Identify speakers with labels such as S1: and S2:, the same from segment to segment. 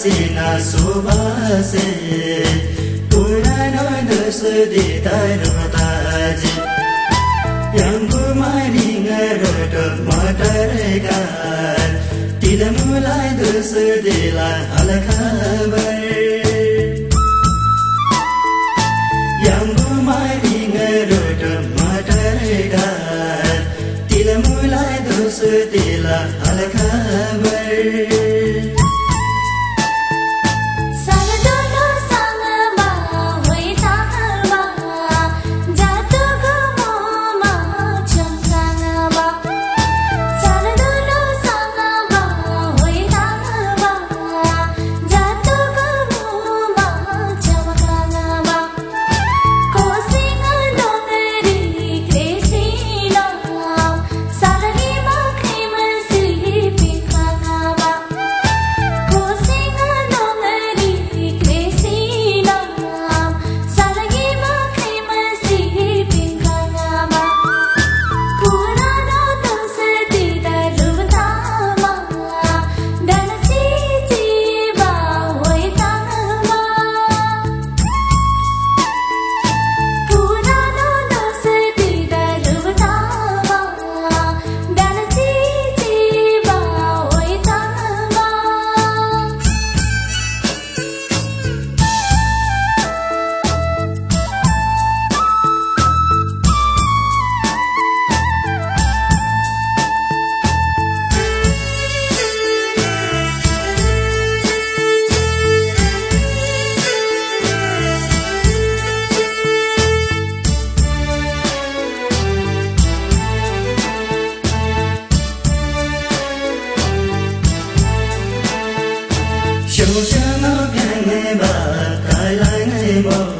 S1: हसिना शोभा से पुरानो दोस्रो ताजी। याङ्गु मारिङ रोट मटर मटर तिल मुलाई तिल हलखबर ba nga dai ba, kalay ba.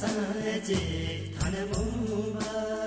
S1: sanacak tanımım var